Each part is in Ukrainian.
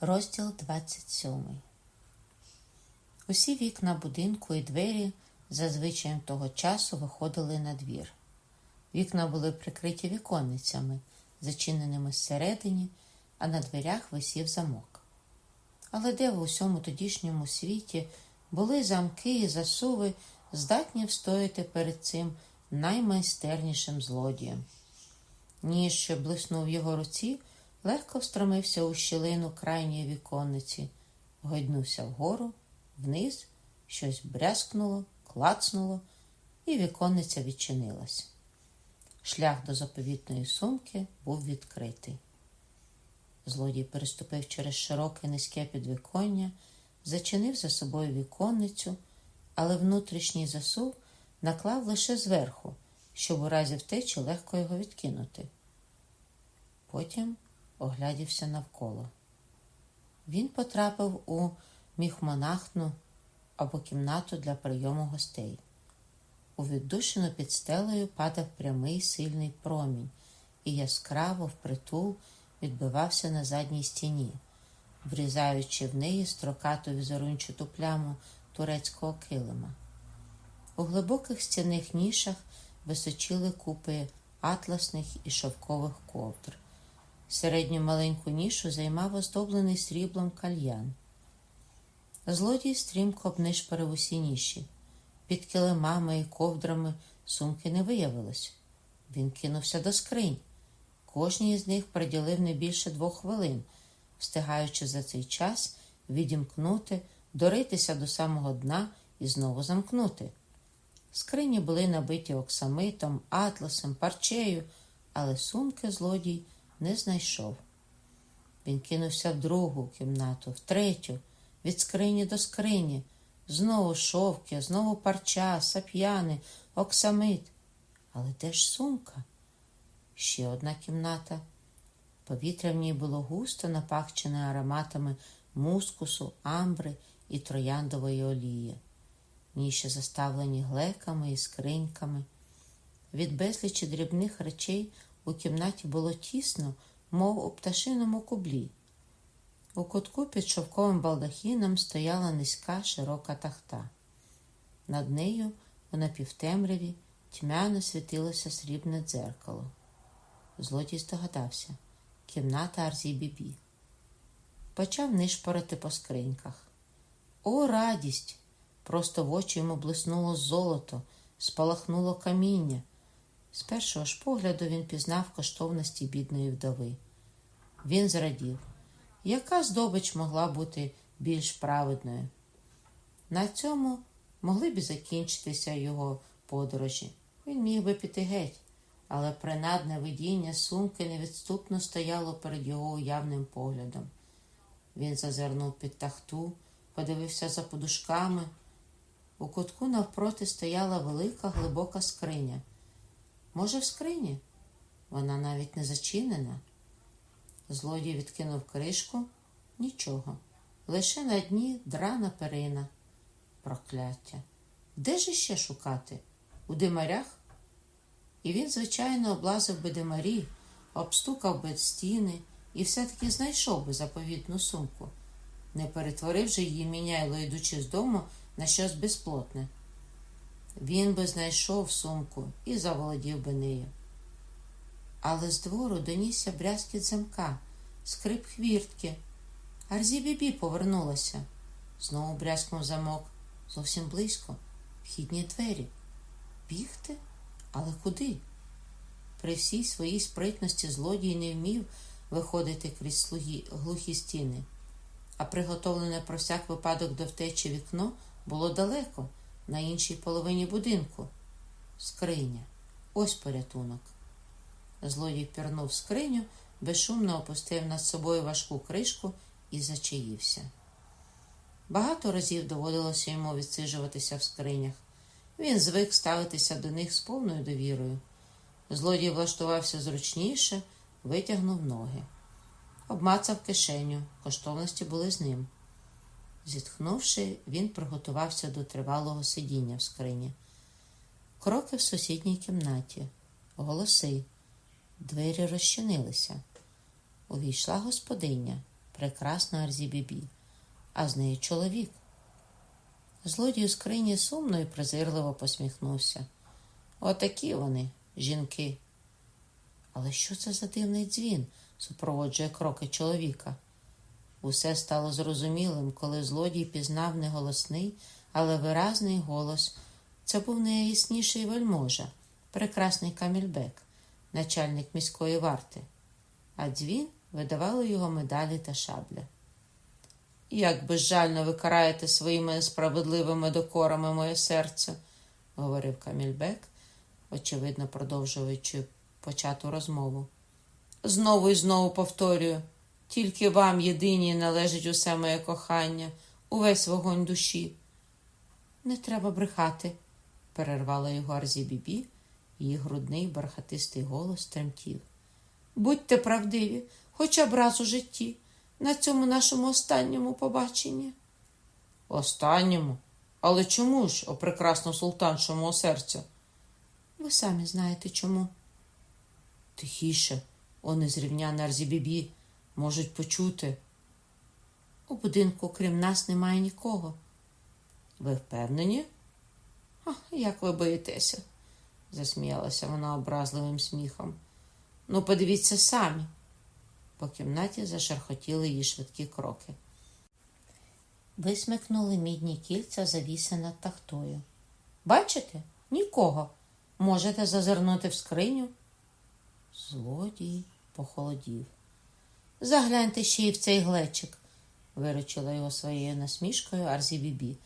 Розділ 27 Усі вікна будинку і двері зазвичай того часу виходили на двір. Вікна були прикриті віконницями, зачиненими зсередині, а на дверях висів замок. Але де в усьому тодішньому світі були замки і засуви, здатні встояти перед цим наймайстернішим злодієм? Ніж що блиснув його руці, легко встромився у щілину крайньої віконниці, гойднувся вгору, вниз, щось брязкнуло, клацнуло, і віконниця відчинилась. Шлях до заповітної сумки був відкритий. Злодій переступив через широке низьке підвіконня, зачинив за собою віконницю, але внутрішній засув наклав лише зверху, щоб у разі втечі легко його відкинути. Потім оглядівся навколо. Він потрапив у міхмонахну або кімнату для прийому гостей. У віддушину під стелею падав прямий сильний промінь і яскраво впритул відбивався на задній стіні, врізаючи в неї строкату візерунчату пляму турецького килима. У глибоких стінних нішах височили купи атласних і шовкових ковдр. Середню маленьку нішу займав оздоблений сріблом кальян. Злодій стрімко обнишпарив усі ніші. Під килимами і ковдрами сумки не виявилось. Він кинувся до скринь. Кожній з них приділив не більше двох хвилин, встигаючи за цей час відімкнути, доритися до самого дна і знову замкнути. Скрині були набиті оксамитом, атласом, парчею, але сумки злодій не знайшов. Він кинувся в другу кімнату, в третю, від скрині до скрині, знову шовки, знову парча, сап'яни, оксамит. Але де ж сумка? Ще одна кімната. Повітря в ній було густо напахчене ароматами мускусу, амбри і трояндової олії. Ніші заставлені глеками і скриньками. Від безлічі дрібних речей у кімнаті було тісно, мов у пташиному кублі. У кутку під шовковим балдахіном стояла низька широка тахта. Над нею, у напівтемряві, тьмяно світилося срібне дзеркало. Злодій здогадався кімната Арзі-Бібі. Почав нишпорити по скриньках. О, радість! Просто в очі йому блиснуло золото, спалахнуло каміння. З першого ж погляду він пізнав коштовності бідної вдови. Він зрадів, яка здобич могла бути більш праведною. На цьому могли б закінчитися його подорожі. Він міг би піти геть, але принадне видіння сумки невідступно стояло перед його уявним поглядом. Він зазирнув під тахту, подивився за подушками. У кутку навпроти стояла велика глибока скриня. Може, в скрині? Вона навіть не зачинена. Злодій відкинув кришку нічого. Лише на дні драна перина. Прокляття. Де ж іще шукати? У димарях? І він, звичайно, облазив би димарі, обстукав би стіни і все-таки знайшов би заповітну сумку. Не перетворив же її міняйло, йдучи з дому на щось безплотне. Він би знайшов сумку і заволодів би нею. Але з двору донісся брязкіт замка, скрип хвіртки. Арзі бібі повернулася. Знову брязкнув замок. Зовсім близько. Вхідні двері. Бігти? Але куди? При всій своїй спритності злодій не вмів виходити крізь слуги, глухі стіни, а приготовлене про всяк випадок до втечі вікно було далеко, на іншій половині будинку. Скриня. Ось порятунок. Злодій пірнув скриню, безшумно опустив над собою важку кришку і зачаївся. Багато разів доводилося йому відсиджуватися в скринях. Він звик ставитися до них з повною довірою. Злодій влаштувався зручніше, витягнув ноги, обмацав кишеню, коштовності були з ним. Зітхнувши, він приготувався до тривалого сидіння в скрині. Кроки в сусідній кімнаті, голоси, двері розчинилися. Увійшла господиня, прекрасна Арзібібі, а з нею чоловік. Злодій у скрині сумно і презирливо посміхнувся. Отакі вони, жінки. Але що це за дивний дзвін супроводжує кроки чоловіка? Усе стало зрозумілим, коли злодій пізнав не голосний, але виразний голос. Це був найясніший вельможа, прекрасний Камільбек, начальник міської варти, а дзвін видавали його медалі та шабля. Як безжально ви караєте своїми несправедливими докорами моє серце, говорив Камільбек, очевидно продовжуючи почату розмову. Знову і знову повторюю, тільки вам єдиній належить усе моє кохання, увесь вогонь душі. Не треба брехати, перервала його Арзі-Бібі, її грудний бархатистий голос тремтів. Будьте правдиві, хоча б раз у житті, на цьому нашому останньому побаченні. Останньому? Але чому ж, о прекрасно султанша мого серця? Ви самі знаєте чому. Тихіше, вони зрівняні Арзі-Бібі, можуть почути. У будинку, крім нас, немає нікого. Ви впевнені? А, як ви боїтеся, засміялася вона образливим сміхом. Ну, подивіться самі. По кімнаті зашархотіли її швидкі кроки. Висмикнули мідні кільця, завіси над тахтою. Бачите? Нікого. Можете зазирнути в скриню. Злодій похолодів. Загляньте ще й в цей глечик, виручила його своєю насмішкою Арзі.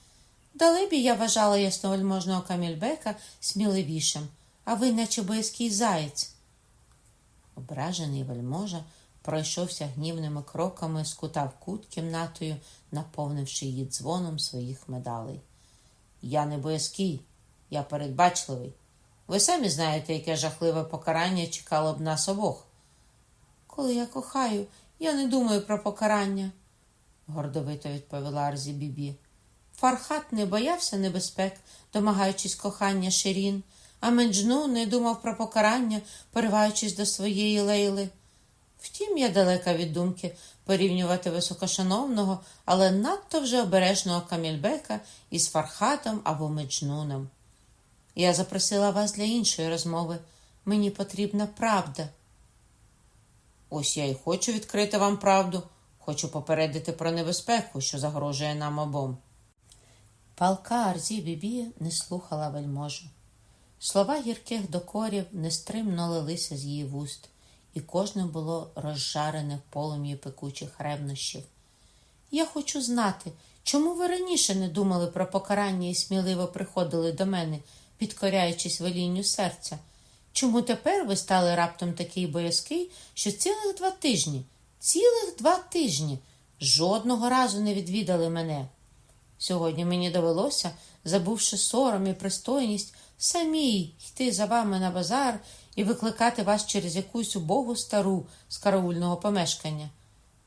Далебі я вважала ясновельможного Камільбека сміливішим, а ви, наче боязкий заєць. Ображений вельможа пройшовся гнівними кроками, скутав кут кімнатою, наповнивши її дзвоном своїх медалей. Я не боязкий, я передбачливий. Ви самі знаєте, яке жахливе покарання чекало б нас обох. Коли я кохаю, я не думаю про покарання, гордовито відповіла Арзі Бібі. Фархат не боявся небезпек, домагаючись кохання Ширін, а Меджну не думав про покарання, пориваючись до своєї лейли. Втім, я далека від думки порівнювати високошановного, але надто вже обережного Камільбека із Фархатом або Меджнуном. Я запросила вас для іншої розмови. Мені потрібна правда. Ось я й хочу відкрити вам правду, хочу попередити про небезпеку, що загрожує нам обом. Палка Арзі Бібі не слухала вельможу. Слова гірких докорів нестримно лилися з її вуст, і кожне було розжарене в полум'ї пекучих ревнощів. Я хочу знати, чому ви раніше не думали про покарання і сміливо приходили до мене, підкоряючись велінню серця. Чому тепер ви стали раптом такий боязкий, що цілих два тижні, цілих два тижні жодного разу не відвідали мене? Сьогодні мені довелося, забувши сором і пристойність, самій йти за вами на базар і викликати вас через якусь убогу стару з караульного помешкання.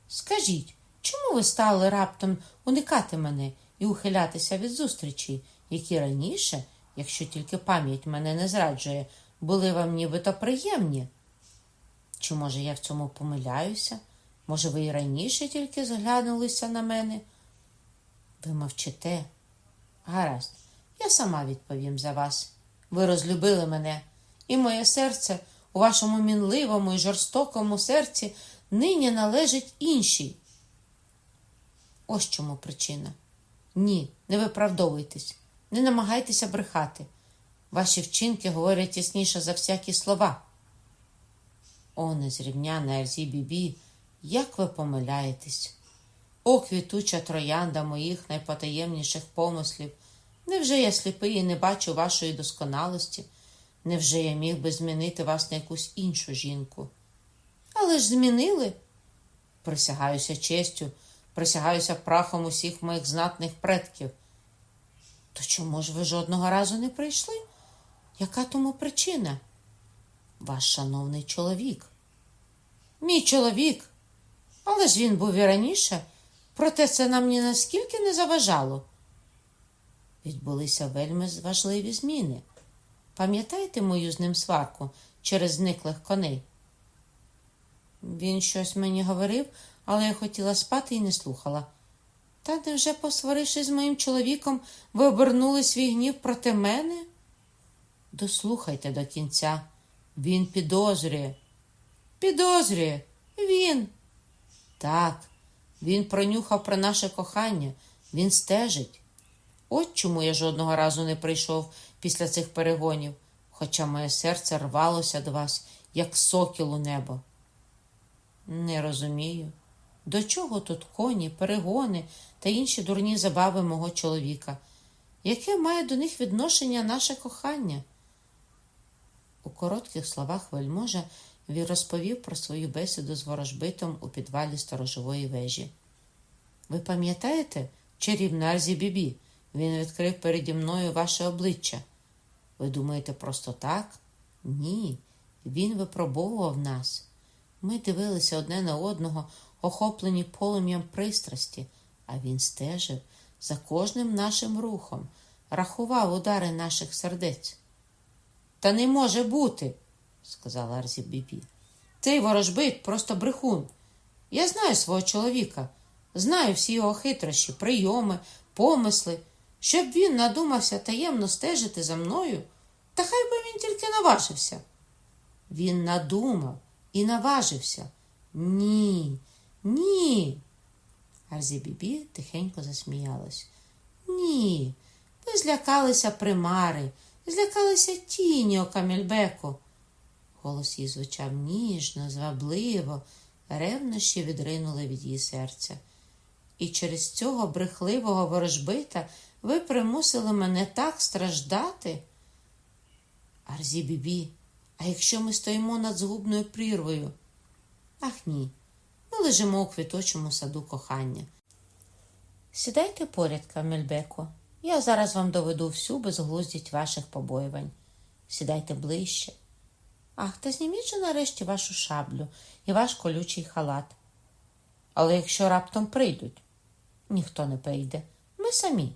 Скажіть, чому ви стали раптом уникати мене і ухилятися від зустрічі, які раніше, якщо тільки пам'ять мене не зраджує, були вам нібито приємні? Чи, може, я в цьому помиляюся? Може, ви і раніше тільки зглянулися на мене? Ви мовчите. Гаразд, я сама відповім за вас. Ви розлюбили мене, і моє серце у вашому мінливому і жорстокому серці нині належить іншій. Ось чому причина. Ні, не виправдовуйтесь, не намагайтеся брехати. Ваші вчинки говорять ясніше за всякі слова. О, незрівняна Ельзі Бібі, як ви помиляєтесь! О, квітуча троянда моїх найпотаємніших помислів. Невже я сліпий і не бачу вашої досконалості? Невже я міг би змінити вас на якусь іншу жінку? Але ж змінили. Присягаюся честю, присягаюся прахом усіх моїх знатних предків. То чому ж ви жодного разу не прийшли? Яка тому причина? Ваш шановний чоловік. Мій чоловік. Але ж він був і раніше, проте це нам ні наскільки не заважало. Відбулися вельми важливі зміни. Пам'ятаєте мою з ним сварку через зниклих коней? Він щось мені говорив, але я хотіла спати і не слухала. Та невже, посварившись з моїм чоловіком, ви обернули свій гнів проти мене? Дослухайте до кінця. Він підозрює. Підозрює. Він. Так, він пронюхав про наше кохання, він стежить. От чому я жодного разу не прийшов після цих перегонів, хоча моє серце рвалося до вас, як сокіл у небо. Не розумію, до чого тут коні, перегони та інші дурні забави мого чоловіка, яке має до них відношення наше кохання? У коротких словах вельможа він розповів про свою бесіду з ворожбитом у підвалі сторожової вежі. Ви пам'ятаєте, чарівна Арзі Бібі? Він відкрив переді мною ваше обличчя. Ви думаєте, просто так? Ні. Він випробовував нас. Ми дивилися одне на одного, охоплені полум'ям пристрасті, а він стежив за кожним нашим рухом, рахував удари наших сердець. Та не може бути, сказала Арзі Бібі. Цей ворожбит просто брехун. Я знаю свого чоловіка, знаю всі його хитрощі, прийоми, помисли, щоб він надумався таємно стежити за мною, та хай би він тільки наважився. Він надумав і наважився. Ні, ні. Арзі Бібі тихенько засміялась. Ні, ви злякалися примари, злякалися тіні о Камельбеку. Голос її звучав ніжно, звабливо, ревнощі відринули від її серця. І через цього брехливого ворожбита ви примусили мене так страждати. Арзі Бібі, а якщо ми стоїмо над згубною прірвою? Ах ні, ми лежимо у квіточому саду кохання. Сідайте поряд, Камельбеко. Я зараз вам доведу всю безглуздість ваших побоювань. Сідайте ближче. Ах, та зніміть же нарешті вашу шаблю і ваш колючий халат. Але якщо раптом прийдуть, ніхто не прийде. Ми самі.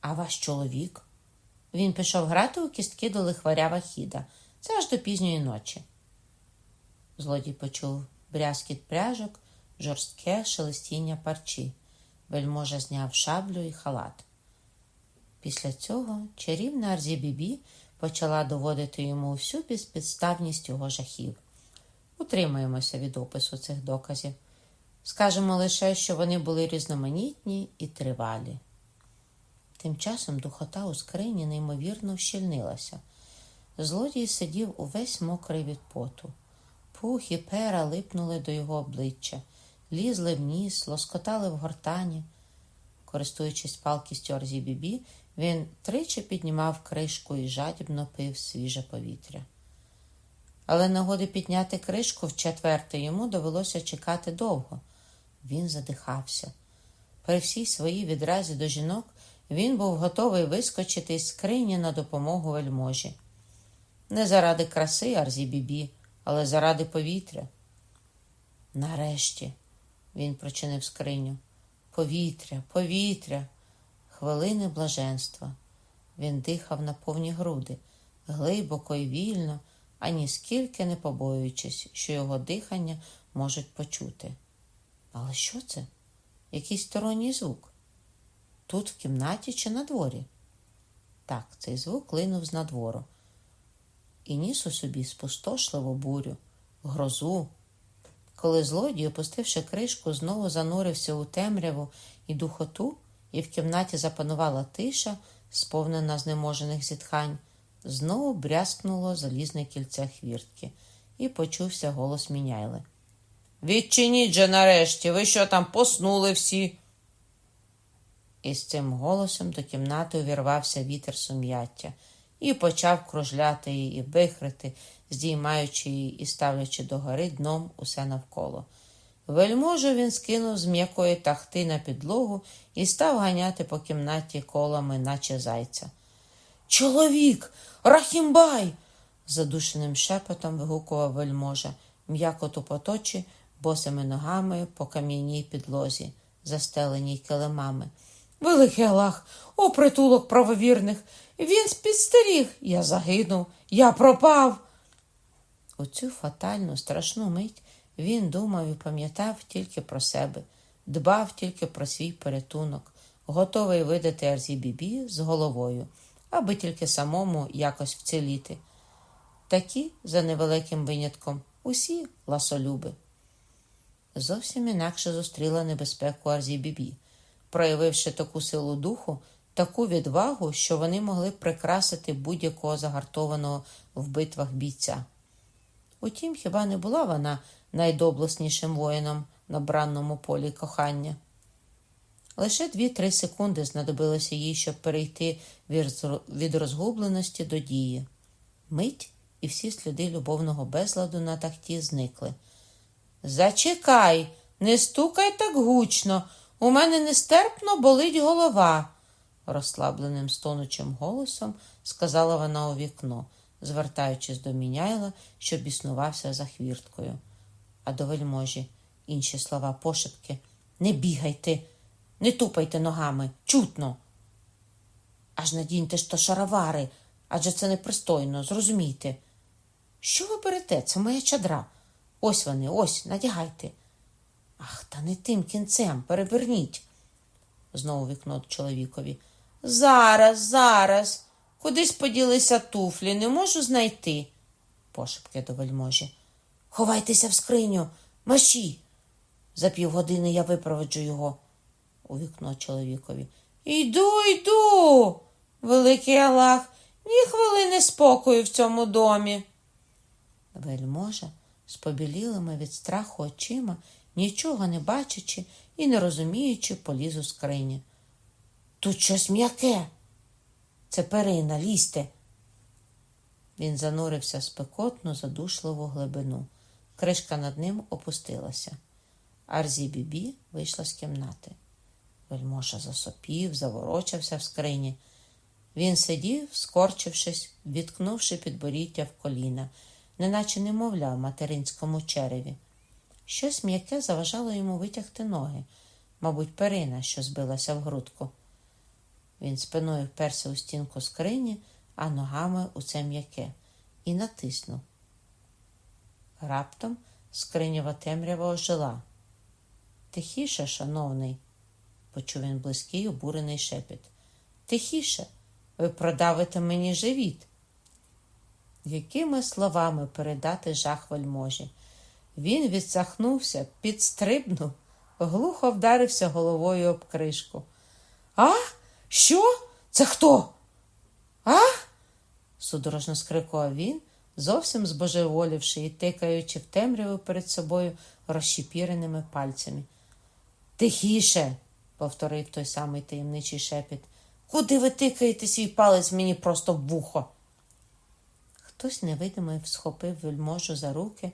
А ваш чоловік? Він пішов грати у кістки до лихваря Вахіда. Це аж до пізньої ночі. Злодій почув брязкіт пряжок, жорстке шелестіння парчі. Вельможа зняв шаблю і халат. Після цього чарівна Арзі-Бібі почала доводити йому всю безпідставність його жахів. Утримаємося від опису цих доказів. Скажемо лише, що вони були різноманітні і тривалі. Тим часом духота у скрині неймовірно вщільнилася. Злодій сидів увесь мокрий від поту. Пух і пера липнули до його обличчя, лізли в ніс, лоскотали в гортані. Користуючись палкістю Арзі-Бібі, він тричі піднімав кришку і жадібно пив свіже повітря. Але нагоди підняти кришку в четверте йому довелося чекати довго. Він задихався. При всій своїй відразі до жінок він був готовий вискочити із скрині на допомогу вельможі. Не заради краси Арзі-Бібі, але заради повітря. Нарешті він прочинив скриню. Повітря, повітря, хвилини блаженства. Він дихав на повні груди, глибоко і вільно, ані скільки не побоюючись, що його дихання можуть почути. Але що це? Якийсь сторонній звук? Тут, в кімнаті чи на дворі? Так, цей звук линув з надвору і ніс у собі спустошливу бурю, грозу. Коли злодій, опустивши кришку, знову занурився у темряву і духоту, і в кімнаті запанувала тиша, сповнена знеможених зітхань, знову брязкнуло залізне кільце хвіртки, і почувся голос міняйли. Відчиніть же нарешті, ви що там поснули всі? І з цим голосом до кімнати увірвався вітер сум'яття і почав кружляти її і вихрити, здіймаючи її і ставлячи догори дном усе навколо. Вельможу він скинув з м'якої тахти на підлогу і став ганяти по кімнаті колами, наче зайця. Чоловік, рахімбай! задушеним шепотом вигукував вельможа, м'яко тупоточі, босими ногами по кам'яній підлозі, застеленій килимами. Великий Аллах, о притулок правовірних, він спідстеріг, я загинув, я пропав. У цю фатальну страшну мить Він думав і пам'ятав тільки про себе, дбав тільки про свій порятунок, готовий видати Арзібібі з головою, аби тільки самому якось вціліти. Такі, за невеликим винятком, усі ласолюби. Зовсім інакше зустріла небезпеку Арзібібі, проявивши таку силу духу, таку відвагу, що вони могли прикрасити будь-якого загартованого в битвах бійця. Утім, хіба не була вона найдоблеснішим воїном на бранному полі кохання? Лише дві-три секунди знадобилося їй, щоб перейти від розгубленості до дії. Мить і всі сліди любовного безладу на тахті зникли. Зачекай, не стукай так гучно, у мене нестерпно болить голова, розслабленим стонучим голосом сказала вона у вікно, звертаючись до міняйла, що біснувався за хвірткою. А до вельможі інші слова пошепки Не бігайте, не тупайте ногами, чутно. Аж надіньте ж то шаровари, адже це непристойно, зрозумійте. Що ви берете? Це моя чадра. Ось вони, ось, надягайте. Ах, та не тим кінцем, переверніть, знову вікно чоловікові. Зараз, зараз. Кудись поділися туфлі, не можу знайти, пошепки до вельможі. Ховайтеся в скриню, маші. За півгодини я випроводжу його у вікно чоловікові. Йду, йду, великий Аллах, ні хвилини спокою в цьому домі. Вельможа з побілілими від страху очима, нічого не бачачи і не розуміючи, поліз у скрині. Тут щось м'яке. Це перина, лізьте. Він занурився в спекотну, задушливу глибину. Кришка над ним опустилася. Арзі Бібі вийшла з кімнати. Вельможа засопів, заворочався в скрині. Він сидів, скорчившись, відкнувши підборіття в коліна, неначе немовля в материнському череві. Щось м'яке заважало йому витягти ноги, мабуть, перина, що збилася в грудку. Він спиною вперся у стінку скрині, а ногами у це м'яке, і натиснув. Раптом скринява темрява ожила. Тихіше, шановний, почув він близький обурений шепіт. Тихіше, ви продавите мені живіт. Якими словами передати жах вельможі? Він відсахнувся, підстрибнув, глухо вдарився головою об кришку. А? Що? Це хто? А? судорожно скрикував він, зовсім збожеволівши і тикаючи в темряву перед собою розщепіреними пальцями. Тихіше, повторив той самий таємничий шепіт. Куди ви тикаєте свій палець мені просто в вухо? Хтось невидимий схопив вельможу за руки,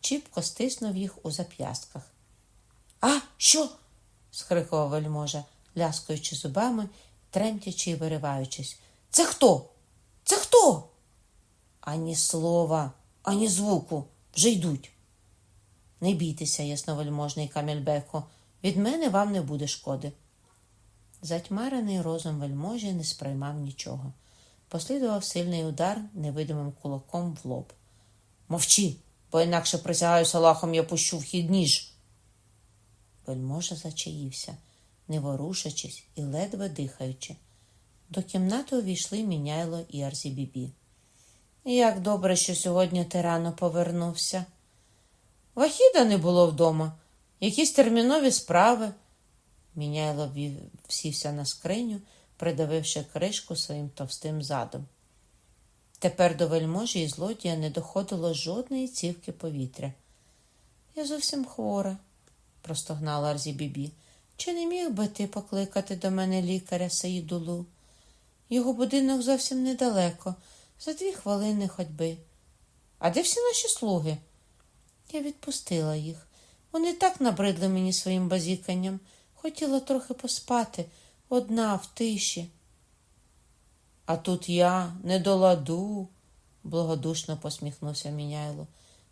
чіпко стиснув їх у зап'ястках. А, що? схрикував вельможа, ляскаючи зубами, тремтячи і вириваючись. Це хто? Це хто? Ані слова, ані звуку вже йдуть. Не бійтеся, ясновельможний Камельбеко, від мене вам не буде шкоди. Затьмарений розум вельможі не сприймав нічого. Послідував сильний удар невидимим кулаком в лоб. Мовчи, бо інакше присягаюся Аллахом, я пущу в хід ніж. Вельможа зачаївся, не ворушачись і ледве дихаючи. До кімнати увійшли міняйло і Арзібібі. Як добре, що сьогодні ти рано повернувся. Вахіда не було вдома, якісь термінові справи. Міняйло сівся на скриню, придавивши кришку своїм товстим задом. Тепер до вельможі і злодія не доходило жодної цівки повітря. Я зовсім хвора, простогнала Арзібібі. Чи не міг би ти покликати до мене лікаря Саїдулу? Його будинок зовсім недалеко, за дві хвилини ходьби. А де всі наші слуги? Я відпустила їх. Вони так набридли мені своїм базіканням. Хотіла трохи поспати, одна в тиші. А тут я не до ладу, благодушно посміхнувся міняйло.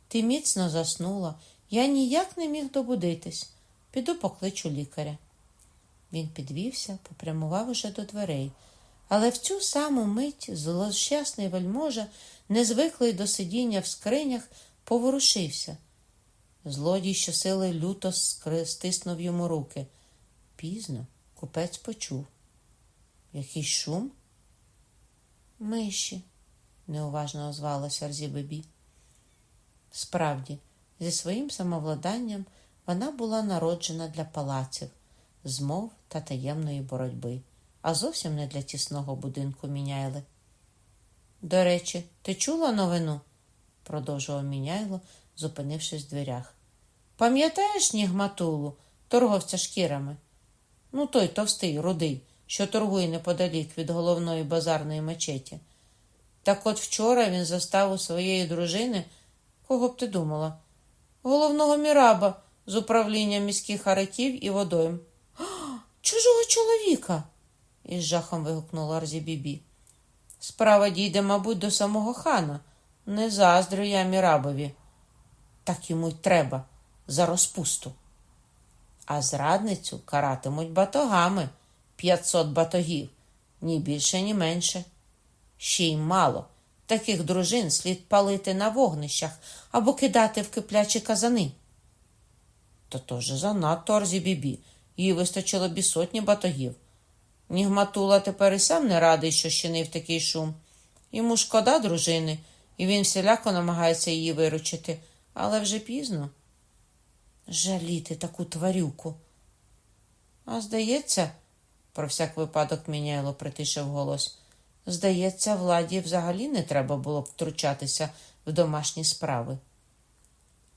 Ти міцно заснула, я ніяк не міг добудитись. Піду покличу лікаря. Він підвівся, попрямував уже до дверей, але в цю саму мить злощасний вельможа, незвиклий до сидіння в скринях, поворушився. Злодій щосили люто стиснув йому руки. Пізно купець почув. Якийсь шум? Миші, неуважно озвалася Арзібебі. Справді, зі своїм самовладанням вона була народжена для палаців, змов та таємної боротьби, а зовсім не для тісного будинку Міняйли. До речі, ти чула новину? продовжував Міняйло, зупинившись в дверях. Пам'ятаєш Нігматулу, торговця шкірами? Ну, той товстий, рудий, що торгує неподалік від головної базарної мечеті. Так от вчора він застав у своєї дружини, кого б ти думала, головного міраба з управління міських араків і водойм. Чужого чоловіка. із жахом вигукнула Арзібібі. Справа дійде, мабуть, до самого хана. Не заздрю я мірабові. Так йому й треба за розпусту. А зрадницю каратимуть батогами п'ятсот батогів, ні більше, ні менше. Ще й мало. Таких дружин слід палити на вогнищах або кидати в киплячі казани. То то ж занадто Арзі-бібі. Їй вистачило б і сотні батогів. Нігматула тепер і сам не радий, що щинив такий шум. Йому шкода дружини, і він всіляко намагається її виручити, але вже пізно. Жаліти таку тварюку. А здається, про всяк випадок Міняйло притишив голос. Здається, владі взагалі не треба було б втручатися в домашні справи.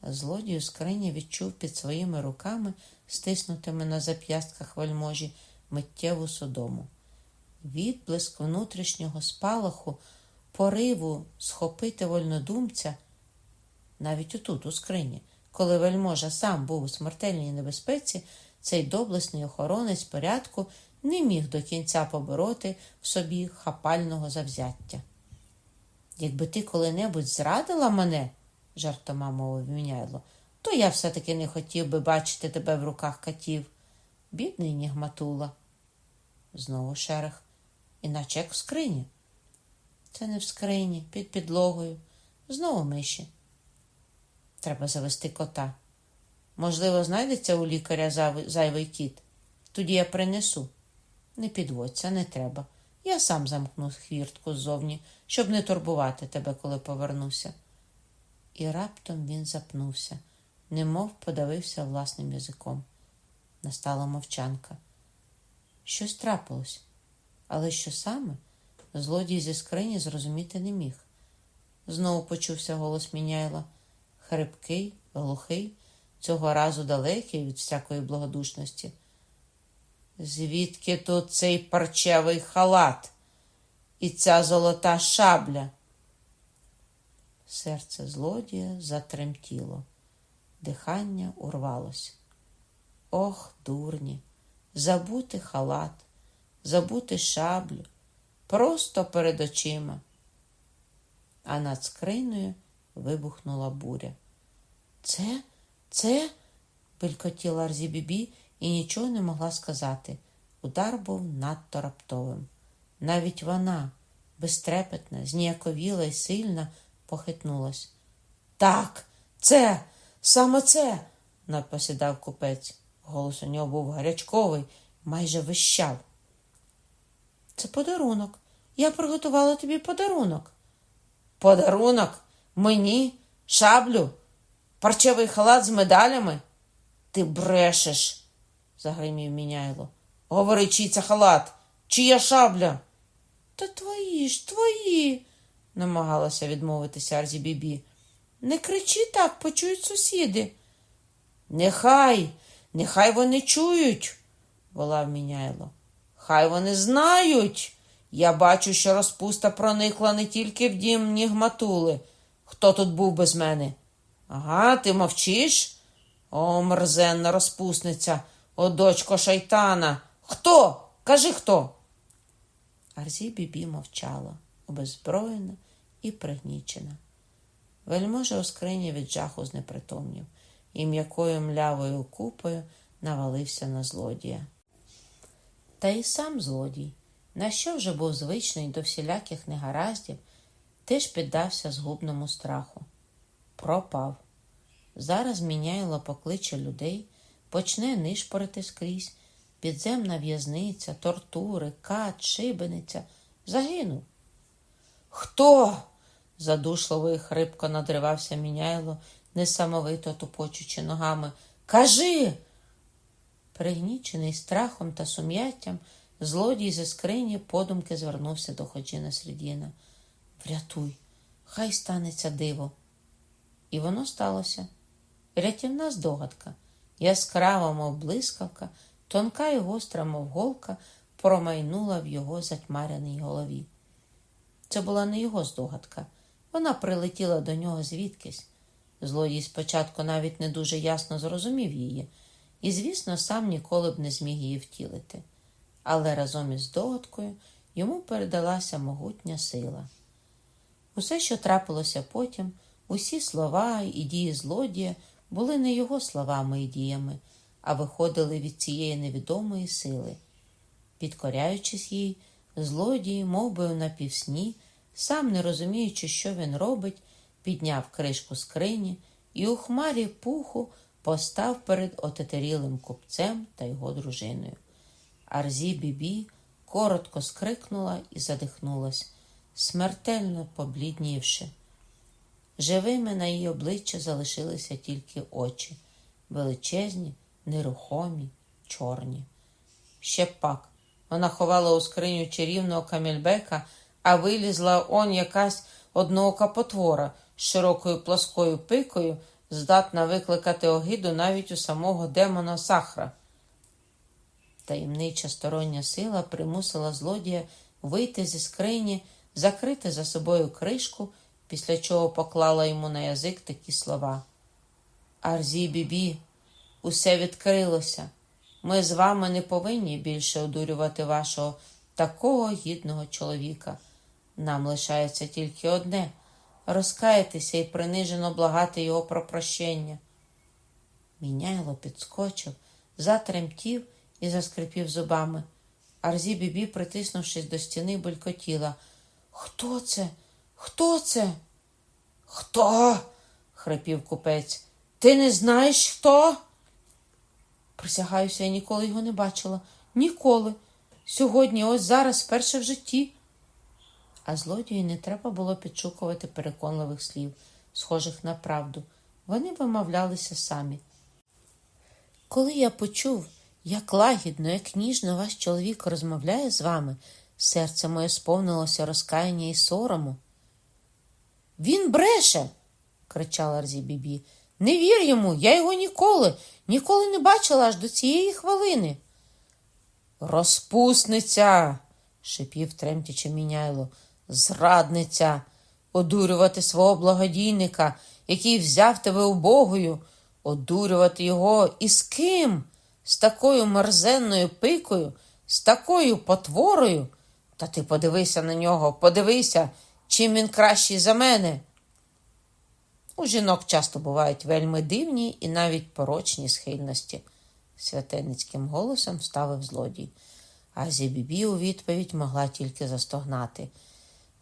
Злодій у скрині відчув під своїми руками, стиснутими на зап'ястках вельможі, миттєву содому. Відблиск внутрішнього спалаху, пориву схопити вольнодумця, навіть отут, у скрині, коли вельможа сам був у смертельній небезпеці, цей доблесний охоронець порядку не міг до кінця побороти в собі хапального завзяття. Якби ти коли-небудь зрадила мене, жартома мовив Міняйло, то я все-таки не хотів би бачити тебе в руках катів. Бідний Нігматула. Знову шерех, іначе як в скрині. Це не в скрині, під підлогою. Знову миші. Треба завести кота. Можливо, знайдеться у лікаря зайвий, кіт. Тоді я принесу. Не підводься, не треба. Я сам замкну хвіртку ззовні, щоб не турбувати тебе, коли повернуся. І раптом він запнувся, немов подавився власним язиком. Настала мовчанка. Щось трапилось, але що саме, злодій зі скрині зрозуміти не міг. Знову почувся голос Міняйла, хрипкий, глухий, цього разу далекий від всякої благодушності. Звідки тут цей парчевий халат і ця золота шабля? Серце злодія затремтіло, дихання урвалось. Ох, дурні, забути халат, забути шаблю, просто перед очима. А над скринею вибухнула буря. Це, це, белькотіла Арзібібі і нічого не могла сказати. Удар був надто раптовим. Навіть вона, безтрепетна, зніяковіла і сильна, похитнулась. Так, це, саме це, напосідав купець. Голос у нього був гарячковий, майже вищав. Це подарунок. Я приготувала тобі подарунок. Подарунок? Мені? Шаблю? Парчевий халат з медалями? Ти брешеш, загримів Міняйло. Говори, чий це халат, чия шабля? Та твої ж, твої, намагалася відмовитися Арзі Бібі. Не кричи так, почують сусіди. Нехай, нехай вони чують, волав Міняйло. Хай вони знають. Я бачу, що розпуста проникла не тільки в дім Нігматули. Хто тут був без мене? Ага, ти мовчиш? О, мерзенна розпусниця, о, дочко шайтана. Хто? Кажи хто? Арзі Бібі мовчала, обезброєна і пригнічена. Вельможа у скрині від жаху знепритомнів і м'якою млявою купою навалився на злодія. Та й сам злодій, на що вже був звичний до всіляких негараздів, теж піддався згубному страху. Пропав. Зараз міняйло покличе людей, почне нишпорити скрізь, підземна в'язниця, тортури, кат, шибениця. Загинув. Хто? задушливо і хрипко надривався міняйло, несамовито тупочучи ногами. Кажи. Пригнічений страхом та сум'яттям, злодій зі скрині подумки звернувся до Ходжіна Средіна. Врятуй, хай станеться диво. І воно сталося. Рятівна здогадка, яскрава, мов блискавка, тонка і гостра, мов голка, промайнула в його затьмаряній голові. Це була не його здогадка. Вона прилетіла до нього звідкись. Злодій спочатку навіть не дуже ясно зрозумів її, і, звісно, сам ніколи б не зміг її втілити. Але разом із догадкою йому передалася могутня сила. Усе, що трапилося потім, усі слова і дії злодія були не його словами і діями, а виходили від цієї невідомої сили. Підкоряючись їй, злодій, мов би у напівсні, сам не розуміючи, що він робить, підняв кришку скрині і у хмарі пуху постав перед отетерілим купцем та його дружиною. Арзі бібі коротко скрикнула і задихнулась, смертельно побліднівши. Живими на її обличчя залишилися тільки очі, величезні, нерухомі, чорні. Ще пак вона ховала у скриню чарівного камільбека, а вилізла он якась одноока потвора з широкою плоскою пикою, здатна викликати огиду навіть у самого демона Сахра. Таємнича стороння сила примусила злодія вийти зі скрині, закрити за собою кришку, після чого поклала йому на язик такі слова. Арзі бібі, усе відкрилося. Ми з вами не повинні більше одурювати вашого такого гідного чоловіка. Нам лишається тільки одне розкаятися і принижено благати його про прощення. Міняйло підскочив, затремтів і заскрипів зубами. Арзі бібі, притиснувшись до стіни, булькотіла. Хто це? Хто це? Хто? хрипів купець. Ти не знаєш хто? Присягаюся, я ніколи його не бачила. Ніколи. Сьогодні, ось зараз, вперше в житті. А злодію не треба було підшукувати переконливих слів, схожих на правду. Вони вимовлялися самі. Коли я почув, як лагідно, як ніжно ваш чоловік розмовляє з вами, серце моє сповнилося розкаяння і сорому. Він бреше, кричала Арзі Бібі. Не вір йому, я його ніколи, ніколи не бачила аж до цієї хвилини. Розпусниця, шипів тремтячи міняйло, зрадниця, одурювати свого благодійника, який взяв тебе убогою, одурювати його і з ким? З такою мерзенною пикою, з такою потворою. Та ти подивися на нього, подивися, чим він кращий за мене. У жінок часто бувають вельми дивні і навіть порочні схильності, святеницьким голосом ставив злодій. А Зібібі у відповідь могла тільки застогнати.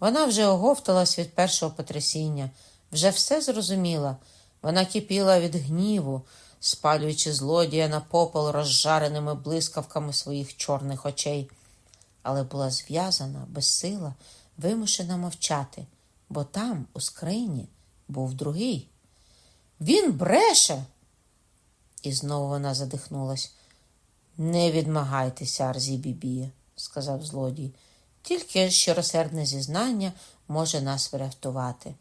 Вона вже оговталась від першого потрясіння, вже все зрозуміла. Вона кипіла від гніву, спалюючи злодія на попел розжареними блискавками своїх чорних очей, але була зв'язана, безсила, вимушена мовчати, бо там, у скрині, був другий. Він бреше. І знову вона задихнулась. Не відмагайтеся, Арзі Бібі, сказав злодій. Тільки щиросердне зізнання може нас врятувати.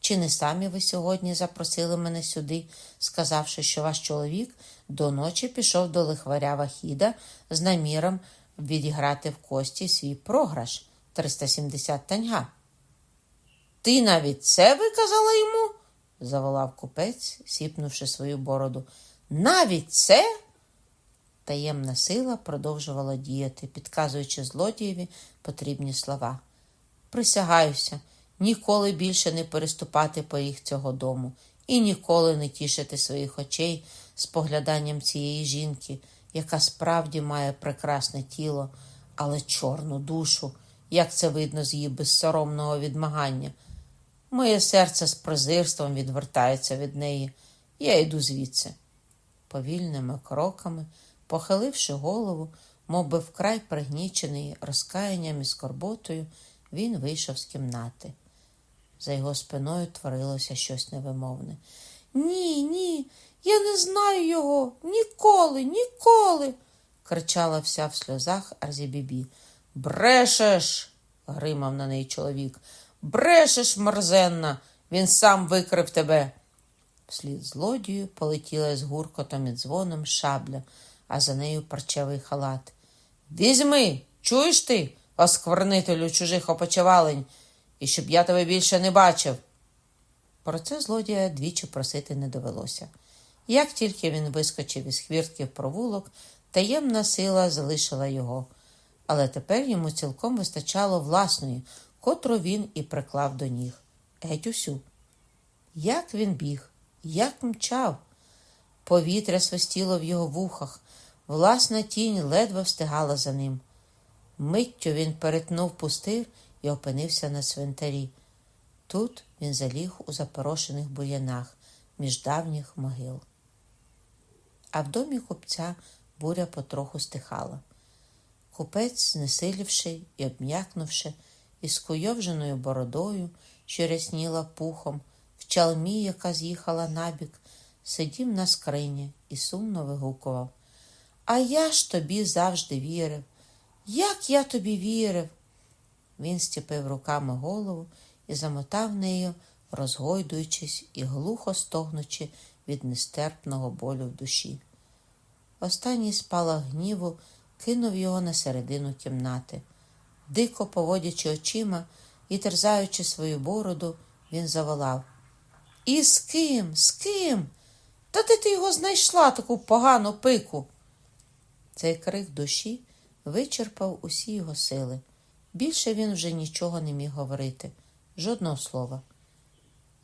Чи не самі ви сьогодні запросили мене сюди, сказавши, що ваш чоловік до ночі пішов до лихваря Вахіда з наміром відіграти в кості свій програш 370 таньга? Ти навіть це виказала йому? заволав купець, сіпнувши свою бороду. Навіть це? Таємна сила продовжувала діяти, підказуючи злодієві потрібні слова. Присягаюся, ніколи більше не переступати поріг цього дому і ніколи не тішити своїх очей спогляданням цієї жінки, яка справді має прекрасне тіло, але чорну душу, як це видно з її безсоромного відмагання. Моє серце з презирством відвертається від неї. Я йду звідси. Повільними кроками, похиливши голову, мов би вкрай пригнічений розкаянням і скорботою, він вийшов з кімнати. За його спиною творилося щось невимовне. Ні, ні, я не знаю його. Ніколи, ніколи. кричала вся в сльозах Арзібібі. Брешеш, гримав на неї чоловік. Брешеш, мерзенна, він сам викрив тебе. Вслід злодію полетіла з гуркотом і дзвоном шабля, а за нею парчевий халат. Візьми, чуєш ти, осквернителю чужих опочивалень, і щоб я тебе більше не бачив. Про це злодія двічі просити не довелося. Як тільки він вискочив із хвіртки в провулок, таємна сила залишила його, але тепер йому цілком вистачало власної, котру він і приклав до ніг. Геть усю. Як він біг, як мчав. Повітря свистіло в його вухах, власна тінь ледве встигала за ним. Миттю він перетнув пустир і опинився на цвинтарі. Тут він заліг у запорошених бур'янах між давніх могил. А в домі купця буря потроху стихала. Купець, знесиливши і обм'якнувши, із скуйовженою бородою, що рясніла пухом, в чалмі, яка з'їхала набік, сидів на скрині і сумно вигукував. А я ж тобі завжди вірив. Як я тобі вірив? Він стіпив руками голову і замотав нею, розгойдуючись і глухо стогнучи від нестерпного болю в душі. Останній спалах гніву кинув його на середину кімнати. Дико поводячи очима і терзаючи свою бороду, він заволав. І з ким? З ким? Та де ти його знайшла, таку погану пику? Цей крик душі вичерпав усі його сили. Більше він вже нічого не міг говорити, жодного слова.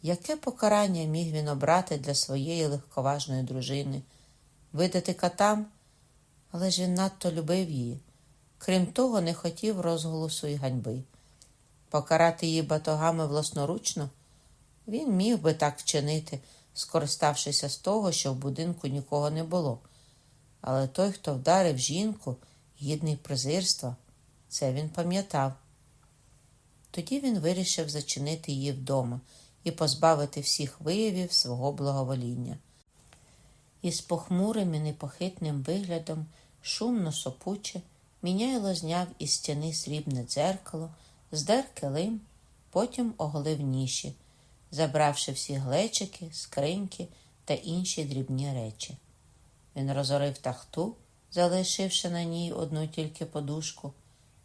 Яке покарання міг він обрати для своєї легковажної дружини? Видати катам? Але ж він надто любив її. Крім того, не хотів розголосу і ганьби. Покарати її батогами власноручно? Він міг би так вчинити, скориставшися з того, що в будинку нікого не було. Але той, хто вдарив жінку, гідний презирства, це він пам'ятав. Тоді він вирішив зачинити її вдома і позбавити всіх виявів свого благовоління. Із похмурим і непохитним виглядом, шумно сопуче, міняйло зняв із стіни срібне дзеркало, здер килим, потім оголив ніші, забравши всі глечики, скриньки та інші дрібні речі. Він розорив тахту, залишивши на ній одну тільки подушку.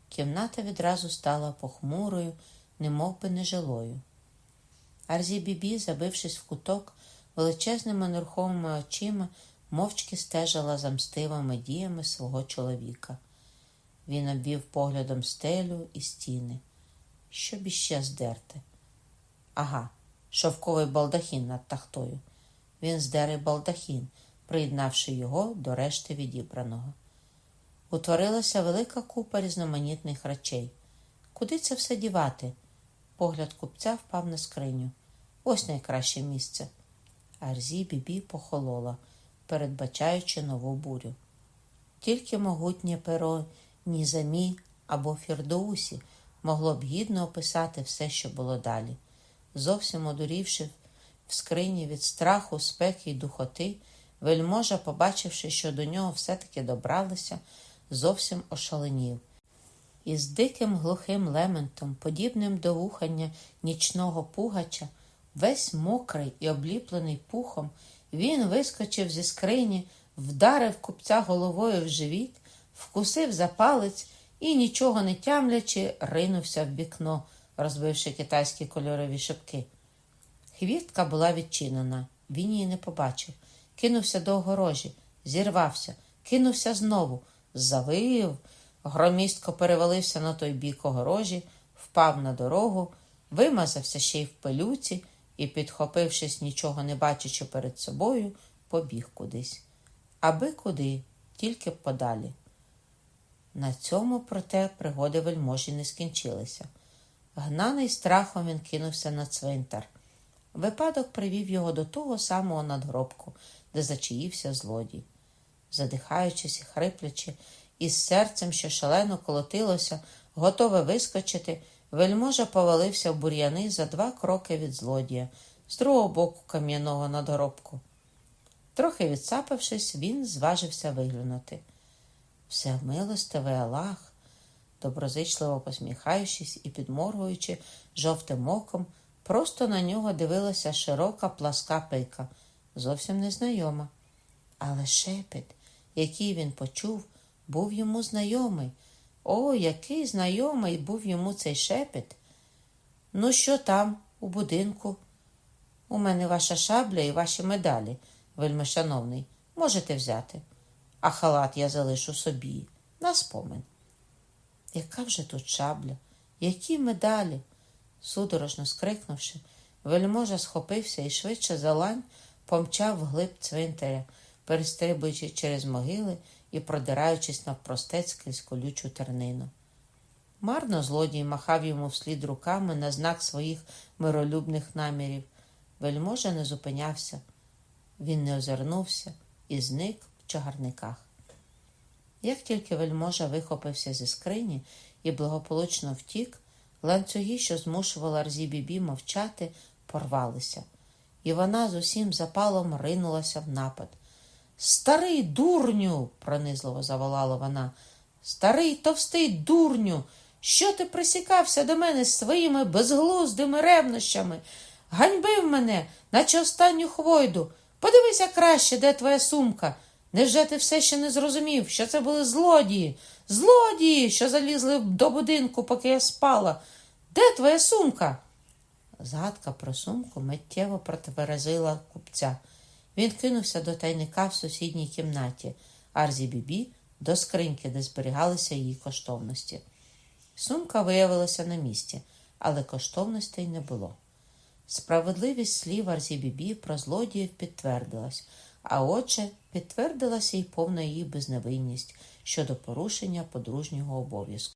Кімната відразу стала похмурою, немов би нежилою. Арзі Бібі, забившись в куток, величезними нерухомими очима, мовчки стежила за мстивими діями свого чоловіка. Він обвів поглядом стелю і стіни. Що б іще здерти? Ага, шовковий балдахін над тахтою. Він здере балдахін, приєднавши його до решти відібраного. Утворилася велика купа різноманітних речей. Куди це все дівати? Погляд купця впав на скриню. Ось найкраще місце. Арзі бібі похолола, передбачаючи нову бурю. Тільки могутнє перо Нізамі або Фірдоусі могло б гідно описати все, що було далі. Зовсім одурівши в скрині від страху, спеки й духоти, вельможа, побачивши, що до нього все-таки добралися, зовсім ошаленів. І з диким глухим лементом, подібним до ухання нічного пугача, весь мокрий і обліплений пухом, він вискочив зі скрині, вдарив купця головою в живіт, вкусив за палець і, нічого не тямлячи, ринувся в вікно, розбивши китайські кольорові шибки. Хвіртка була відчинена, він її не побачив. Кинувся до огорожі, зірвався, кинувся знову, завив, громістко перевалився на той бік огорожі, впав на дорогу, вимазався ще й в пилюці і, підхопившись, нічого не бачачи перед собою, побіг кудись. Аби куди, тільки подалі. На цьому, проте, пригоди вельможі не скінчилися. Гнаний страхом він кинувся на цвинтар. Випадок привів його до того самого надгробку, де зачаївся злодій. Задихаючись і хриплячи, із серцем, що шалено колотилося, готове вискочити, вельможа повалився в бур'яни за два кроки від злодія, з другого боку кам'яного надгробку. Трохи відсапавшись, він зважився виглянути. Все милостивий Аллах, доброзичливо посміхаючись і підморгуючи жовтим оком, просто на нього дивилася широка пласка пика, зовсім незнайома. Але шепіт, який він почув, був йому знайомий. О, який знайомий був йому цей шепіт. Ну, що там, у будинку? У мене ваша шабля і ваші медалі, вельмишановний, можете взяти, а халат я залишу собі, на спомин. Яка вже тут шабля? Які медалі? Судорожно скрикнувши, вельможа схопився і швидше за лань помчав вглиб цвинтаря, перестрибуючи через могили і продираючись навпростець крізь колючу тернину. Марно злодій махав йому вслід руками на знак своїх миролюбних намірів. Вельможа не зупинявся. Він не озирнувся і зник в чагарниках. Як тільки вельможа вихопився зі скрині і благополучно втік, ланцюги, що змушували Арзі-бібі мовчати, порвалися, і вона з усім запалом ринулася в напад. Старий дурню, пронизливо заволала вона. Старий товстий дурню, що ти присікався до мене своїми безглуздими ревнощами? Ганьбив мене, наче останню хвойду. Подивися краще, де твоя сумка. Невже ти все ще не зрозумів, що це були злодії? Злодії, що залізли до будинку, поки я спала. Де твоя сумка? Згадка про сумку миттєво протверезила купця. Він кинувся до тайника в сусідній кімнаті, Арзі Бібі до скриньки, де зберігалися її коштовності. Сумка виявилася на місці, але коштовностей не було. Справедливість слів Арзі Бібі про злодіїв підтвердилась, а отже, підтвердилася й повна її безневинність щодо порушення подружнього обов'язку.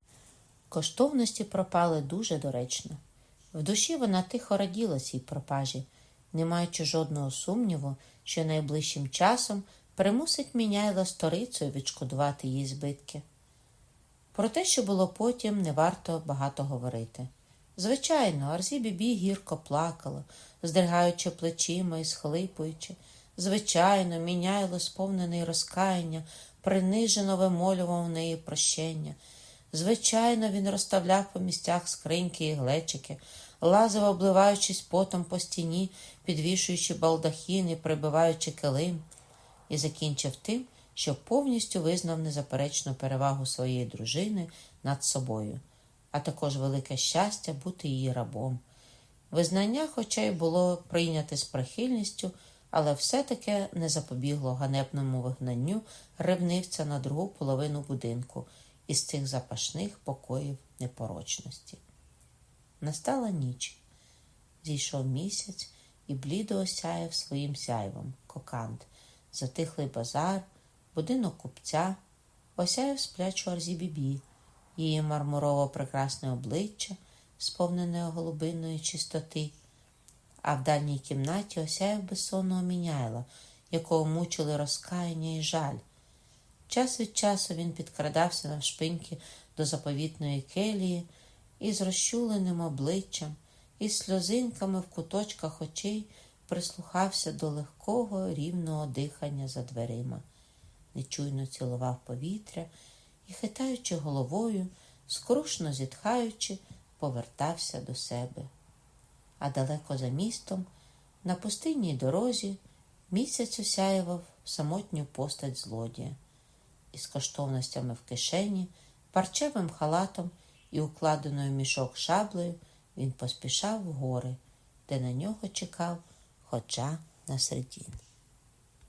Коштовності пропали дуже доречно. В душі вона тихо раділа цій пропажі, не маючи жодного сумніву, що найближчим часом примусить міняйла сторицею відшкодувати її збитки. Про те, що було потім, не варто багато говорити. Звичайно, Арзі Бібі гірко плакала, здригаючи плечима і схлипуючи. Звичайно, міняйло сповнений розкаяння, принижено вимолював неї прощення. Звичайно, він розставляв по місцях скриньки і глечики, лазив, обливаючись потом по стіні, підвішуючи балдахін прибиваючи килим, і закінчив тим, що повністю визнав незаперечну перевагу своєї дружини над собою, а також велике щастя бути її рабом. Визнання, хоча й було прийняте з прихильністю, але все-таки не запобігло ганебному вигнанню ревнивця на другу половину будинку із цих запашних покоїв непорочності. Настала ніч. Зійшов місяць і блідо осяяв своїм сяйвом кокант, затихлий базар, будинок купця, осяяв сплячу Арзібібі, її мармурово прекрасне обличчя, сповнене голубиної чистоти, а в дальній кімнаті осяяв безсонного міняйла, якого мучили розкаяння і жаль. Час від часу він підкрадався на шпиньки до заповітної келії і з розчуленим обличчям, і сльозинками в куточках очей прислухався до легкого рівного дихання за дверима, нечуйно цілував повітря і, хитаючи головою, скрушно зітхаючи, повертався до себе. А далеко за містом, на пустинній дорозі, місяць осяював самотню постать злодія із коштовностями в кишені, парчевим халатом і укладеною мішок шаблею він поспішав в гори, де на нього чекав ходжа на середін.